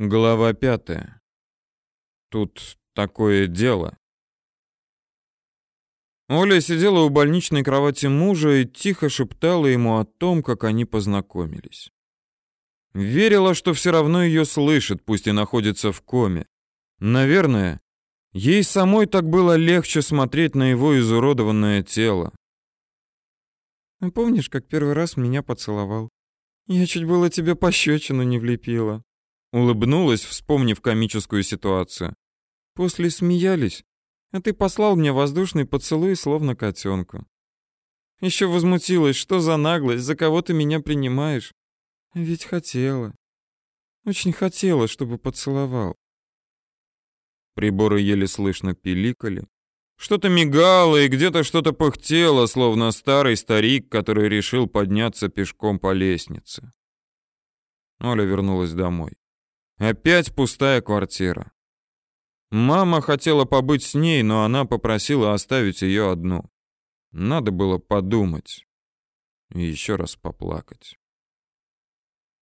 Глава пятая. Тут такое дело. Оля сидела у больничной кровати мужа и тихо шептала ему о том, как они познакомились. Верила, что все равно ее слышит, пусть и находится в коме. Наверное, ей самой так было легче смотреть на его изуродованное тело. «Помнишь, как первый раз меня поцеловал? Я чуть было тебе пощечину не влепила. Улыбнулась, вспомнив комическую ситуацию. После смеялись, а ты послал мне воздушный поцелуй, словно котенку. Еще возмутилась, что за наглость, за кого ты меня принимаешь. Ведь хотела. Очень хотела, чтобы поцеловал. Приборы еле слышно пиликали. Что-то мигало и где-то что-то пыхтело, словно старый старик, который решил подняться пешком по лестнице. Оля вернулась домой. Опять пустая квартира. Мама хотела побыть с ней, но она попросила оставить ее одну. Надо было подумать и еще раз поплакать.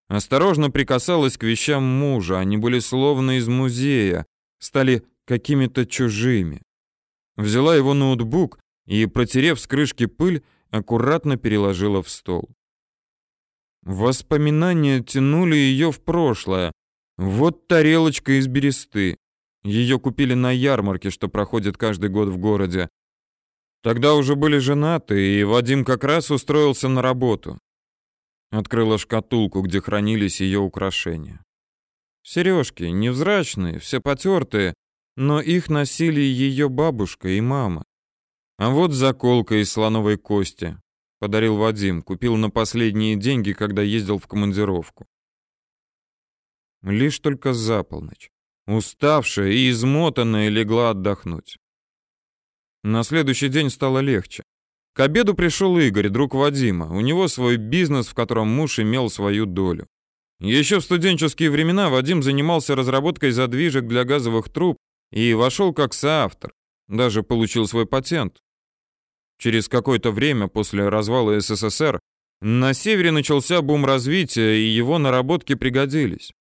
Осторожно прикасалась к вещам мужа, они были словно из музея, стали какими-то чужими. Взяла его ноутбук и, протерев с крышки пыль, аккуратно переложила в стол. Воспоминания тянули ее в прошлое, вот тарелочка из бересты. Ее купили на ярмарке, что проходит каждый год в городе. Тогда уже были женаты, и Вадим как раз устроился на работу. Открыла шкатулку, где хранились ее украшения. Сережки, невзрачные, все потертые, но их носили ее бабушка и мама. А вот заколка из слоновой кости. Подарил Вадим, купил на последние деньги, когда ездил в командировку. Лишь только за полночь. Уставшая и измотанная легла отдохнуть. На следующий день стало легче. К обеду пришел Игорь, друг Вадима. У него свой бизнес, в котором муж имел свою долю. Еще в студенческие времена Вадим занимался разработкой задвижек для газовых труб и вошел как соавтор. Даже получил свой патент. Через какое-то время после развала СССР на севере начался бум развития, и его наработки пригодились.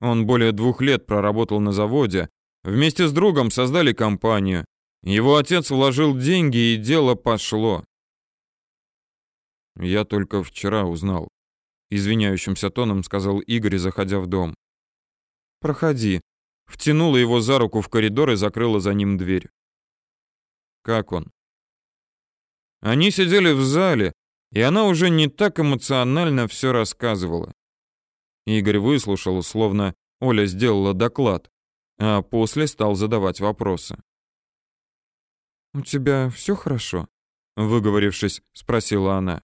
Он более двух лет проработал на заводе. Вместе с другом создали компанию. Его отец вложил деньги, и дело пошло. Я только вчера узнал. Извиняющимся тоном сказал Игорь, заходя в дом. «Проходи». Втянула его за руку в коридор и закрыла за ним дверь. «Как он?» Они сидели в зале, и она уже не так эмоционально все рассказывала. Игорь выслушал, словно Оля сделала доклад, а после стал задавать вопросы. «У тебя все хорошо?» — выговорившись, спросила она.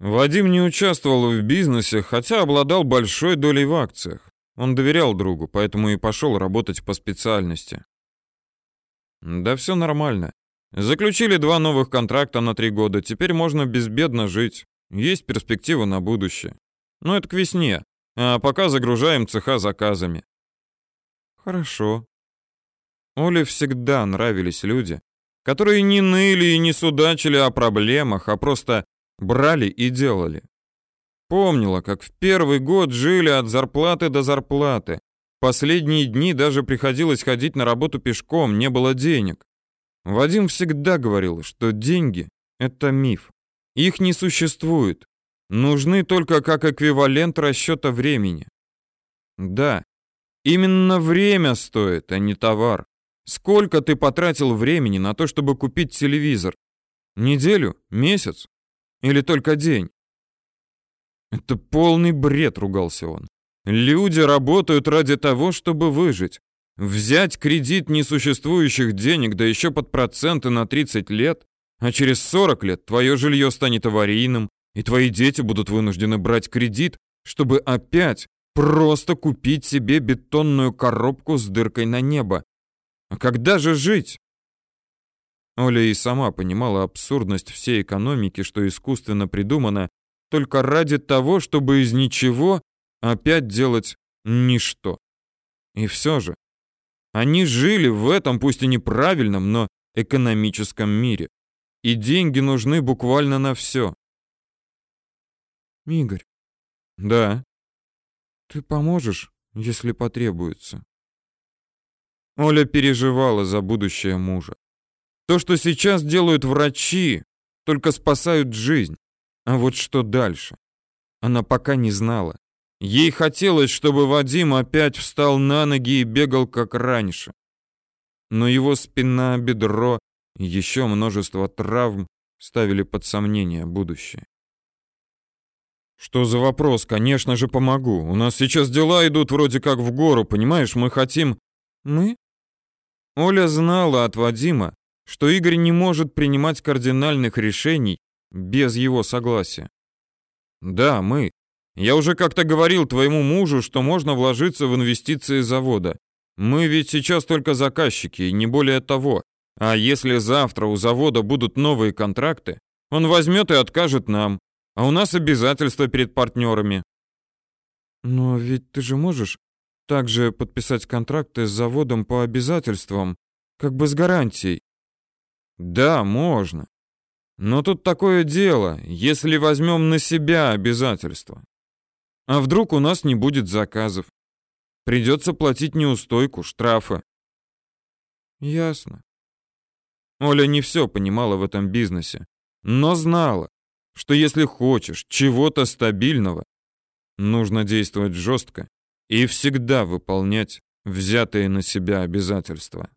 Вадим не участвовал в бизнесе, хотя обладал большой долей в акциях. Он доверял другу, поэтому и пошел работать по специальности. Да все нормально. Заключили два новых контракта на три года, теперь можно безбедно жить. Есть перспектива на будущее. Но это к весне. А пока загружаем цеха заказами. Хорошо. Оле всегда нравились люди, которые не ныли и не судачили о проблемах, а просто брали и делали. Помнила, как в первый год жили от зарплаты до зарплаты. Последние дни даже приходилось ходить на работу пешком, не было денег. Вадим всегда говорил, что деньги — это миф. Их не существует нужны только как эквивалент расчета времени. Да, именно время стоит, а не товар. Сколько ты потратил времени на то, чтобы купить телевизор? Неделю? Месяц? Или только день? Это полный бред, ругался он. Люди работают ради того, чтобы выжить. Взять кредит несуществующих денег, да еще под проценты на 30 лет, а через 40 лет твое жилье станет аварийным, и твои дети будут вынуждены брать кредит, чтобы опять просто купить себе бетонную коробку с дыркой на небо. А когда же жить? Оля и сама понимала абсурдность всей экономики, что искусственно придумана только ради того, чтобы из ничего опять делать ничто. И все же, они жили в этом, пусть и неправильном, но экономическом мире. И деньги нужны буквально на все. Игорь. Да. Ты поможешь, если потребуется. Оля переживала за будущее мужа. То, что сейчас делают врачи, только спасают жизнь. А вот что дальше? Она пока не знала. Ей хотелось, чтобы Вадим опять встал на ноги и бегал как раньше. Но его спина, бедро и еще множество травм ставили под сомнение будущее. Что за вопрос? Конечно же, помогу. У нас сейчас дела идут вроде как в гору, понимаешь? Мы хотим... Мы? Оля знала от Вадима, что Игорь не может принимать кардинальных решений без его согласия. Да, мы. Я уже как-то говорил твоему мужу, что можно вложиться в инвестиции завода. Мы ведь сейчас только заказчики, и не более того. А если завтра у завода будут новые контракты, он возьмет и откажет нам. А у нас обязательства перед партнерами. Но ведь ты же можешь также подписать контракты с заводом по обязательствам, как бы с гарантией. Да, можно. Но тут такое дело, если возьмем на себя обязательства. А вдруг у нас не будет заказов? Придется платить неустойку, штрафы. Ясно. Оля не все понимала в этом бизнесе, но знала, что если хочешь чего-то стабильного, нужно действовать жестко и всегда выполнять взятые на себя обязательства.